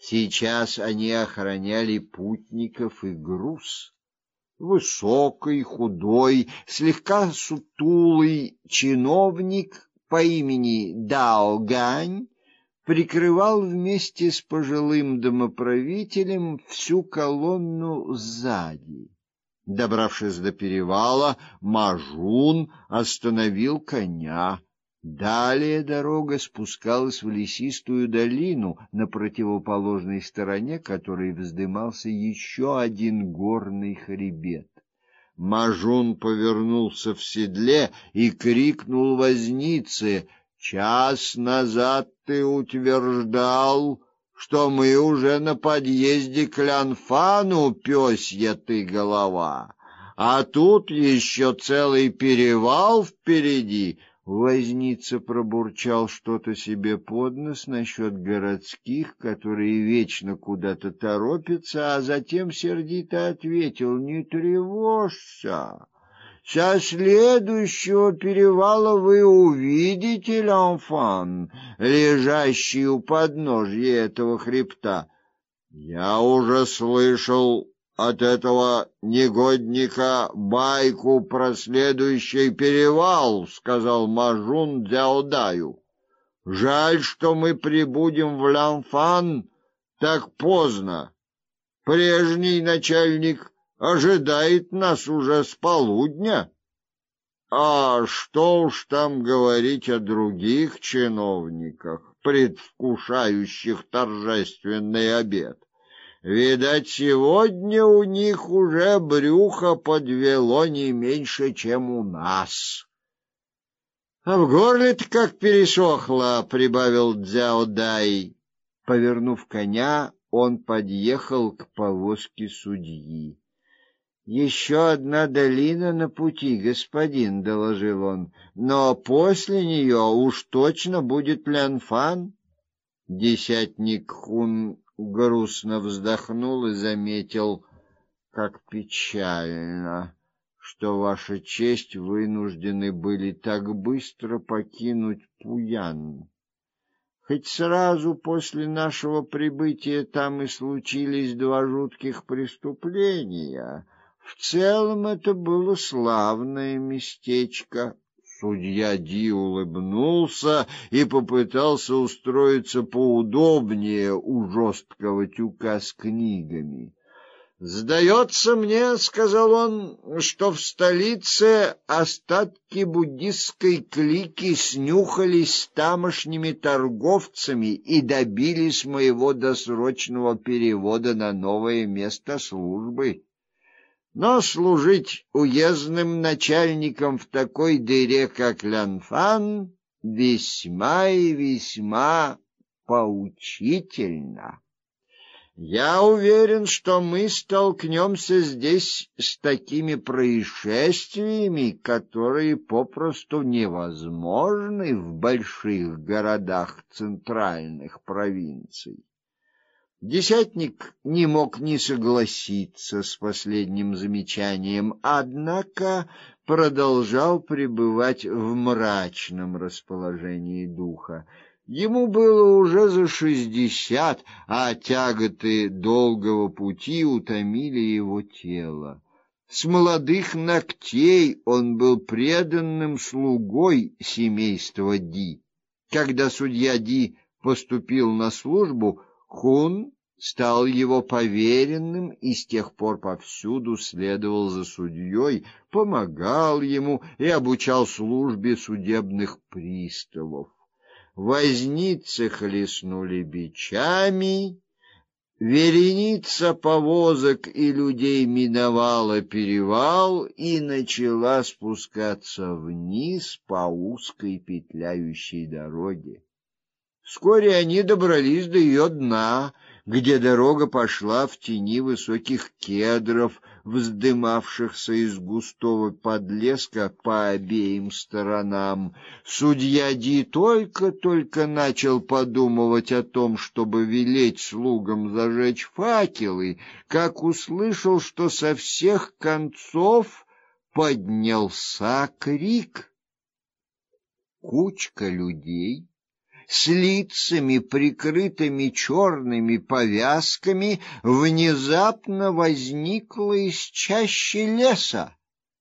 Сейчас они охраняли путников и груз. Высокий, худой, слегка сутулый чиновник по имени Дао Гань прикрывал вместе с пожилым домоправителем всю колонну сзади. Добравшись до перевала, Мажун остановил коня. Далее дорога спускалась в лесистую долину, на противоположной стороне которой вздымался еще один горный хребет. Мажун повернулся в седле и крикнул вознице: "Час назад ты утверждал, что мы уже на подъезде к Лянфану, пёсья ты голова, а тут еще целый перевал впереди. Возница пробурчал что-то себе под нос насчет городских, которые вечно куда-то торопятся, а затем сердито ответил: "Не тревожься. Со следующего перевала вы увидите Ланфан, лежащий у подножья этого хребта. Я уже слышал от этого негодника байку про следующий перевал, сказал Мажун Дзяодаю. Жаль, что мы прибудем в Ланфан так поздно. Прежний начальник ожидает нас уже с полудня. А что уж там говорить о других чиновниках, предвкушающих торжественный обед. Видать, сегодня у них уже брюхо подвело не меньше, чем у нас. А в горле-то как пересохло, прибавил Дзяо Дай. Повернув коня, он подъехал к повозке судьи. Еще одна долина на пути, господин, доложил он. Но после нее уж точно будет Лянфан. Десятник Хун грустно вздохнул и заметил, как печально, что ваша честь вынуждены были так быстро покинуть Пуян. Хоть сразу после нашего прибытия там и случились два жутких преступления, в целом это было славное местечко. Судья Ди улыбнулся и попытался устроиться поудобнее у жесткого тюка с книгами. Сдается мне, сказал он, что в столице остатки буддистской клики снюхались с тамошними торговцами и добились моего досрочного перевода на новое место службы. Но служить уездным начальником в такой дыре, как Лянфан, весьма и весьма поучительно. Я уверен, что мы столкнемся здесь с такими происшествиями, которые попросту невозможны в больших городах центральных провинций. Десятник не мог не согласиться с последним замечанием, однако продолжал пребывать в мрачном расположении духа. Ему было уже за шестьдесят, а тяготы долгого пути утомили его тело. С молодых ногтей он был преданным слугой семейства Ди. Когда судья Ди поступил на службу, Хун стал его поверенным и с тех пор повсюду следовал за судьей, помогал ему и обучал службе судебных приставов. Возницы хлестнули бичами, вереница повозок и людей миновала перевал и начала спускаться вниз по узкой петляющей дороге. Вскоре они добрались до ее дна, где дорога пошла в тени высоких кедров, вздымавшихся из густого подлеска по обеим сторонам. Судья Ди только-только начал подумывать о том, чтобы велеть слугам зажечь факелы, как услышал, что со всех концов поднялся крик. Кучка людей с лицами, прикрытыми черными повязками, внезапно возникла из чащи леса.